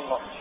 Allah.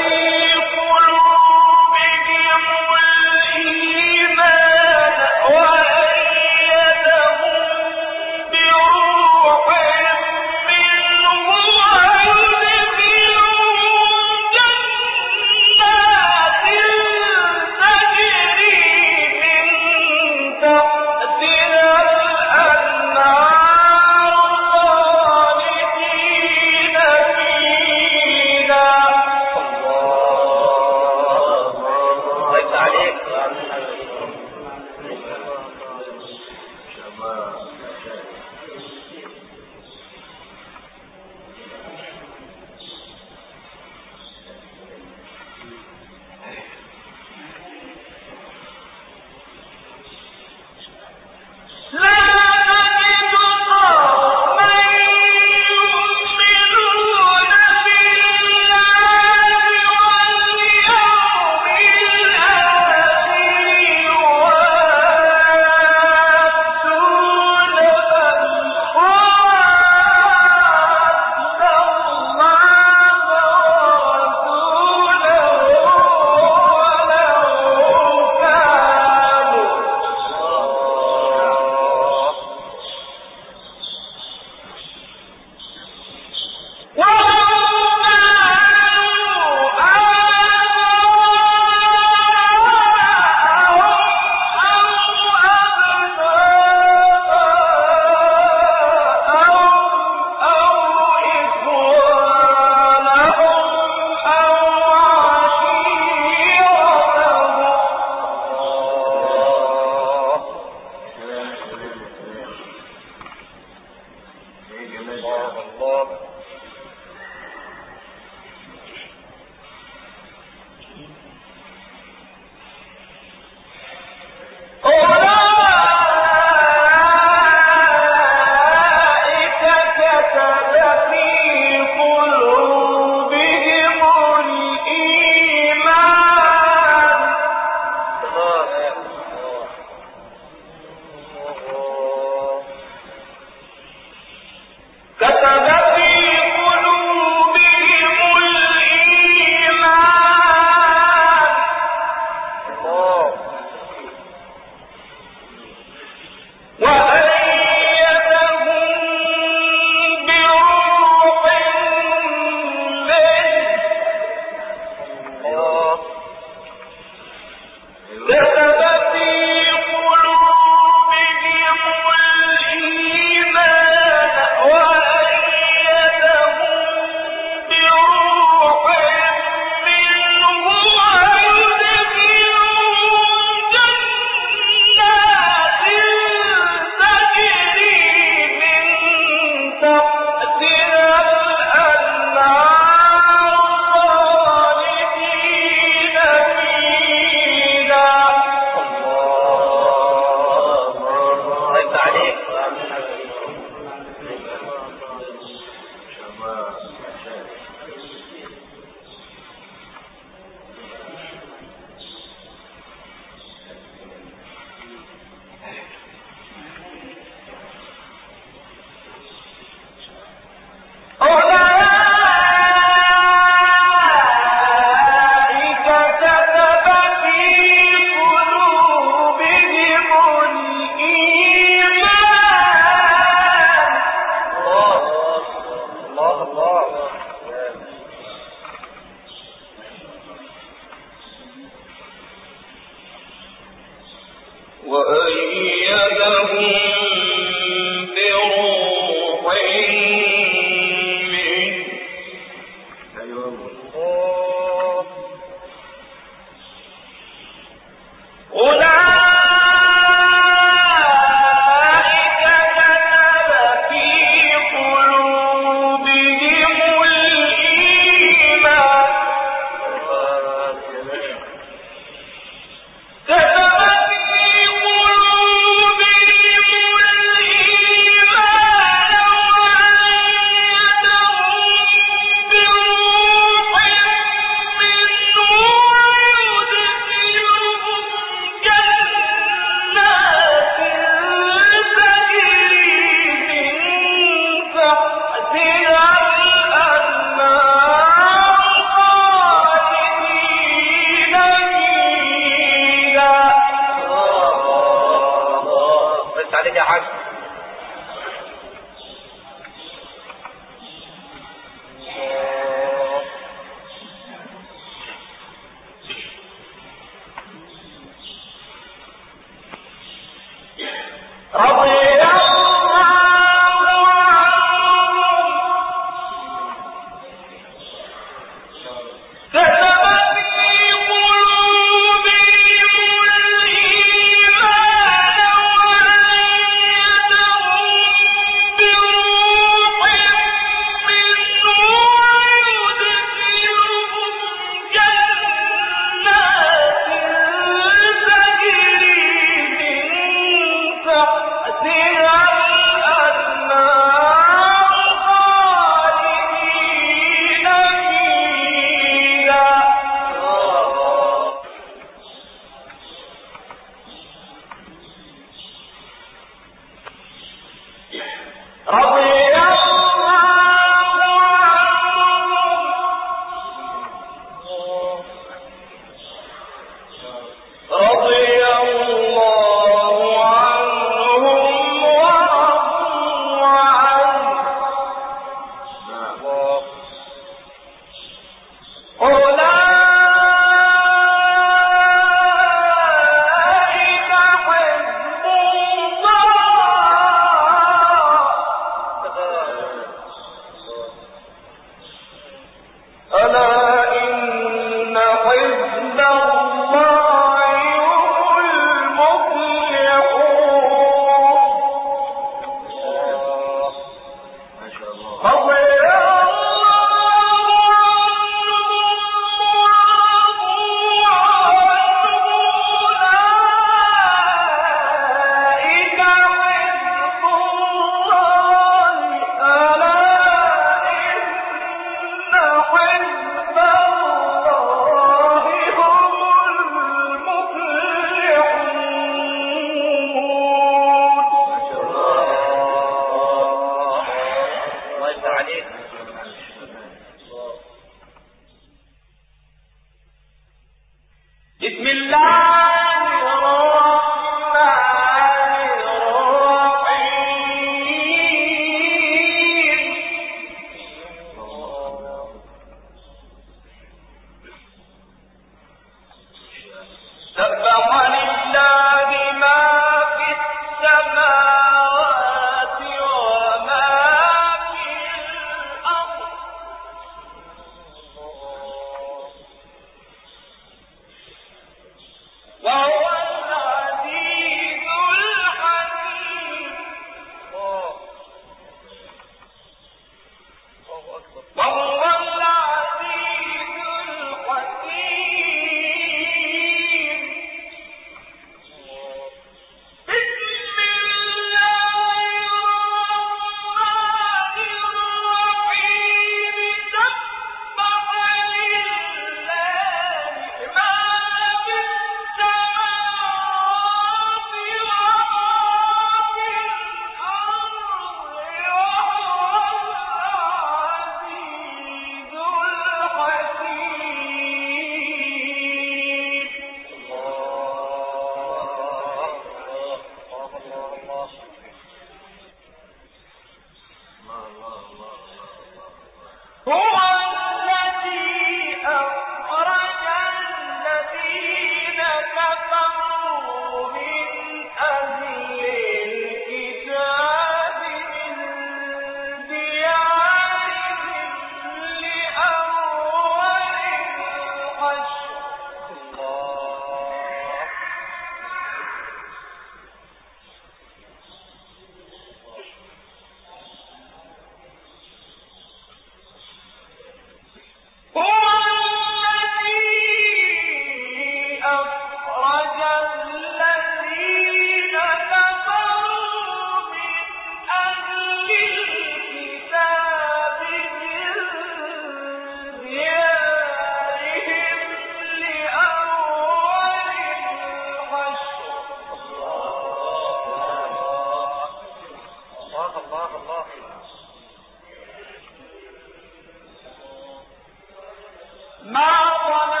بأيديهم وأيديهم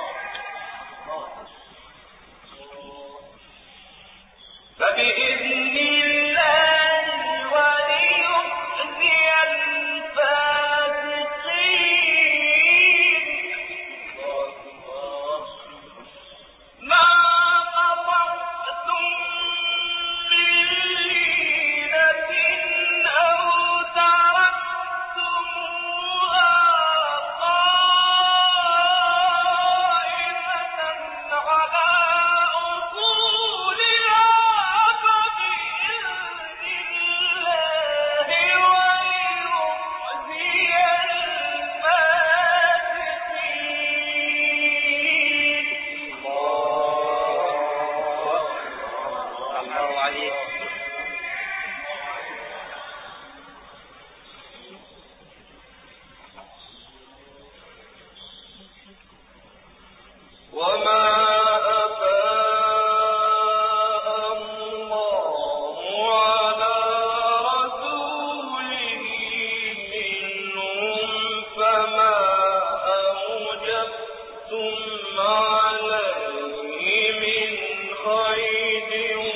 ninguém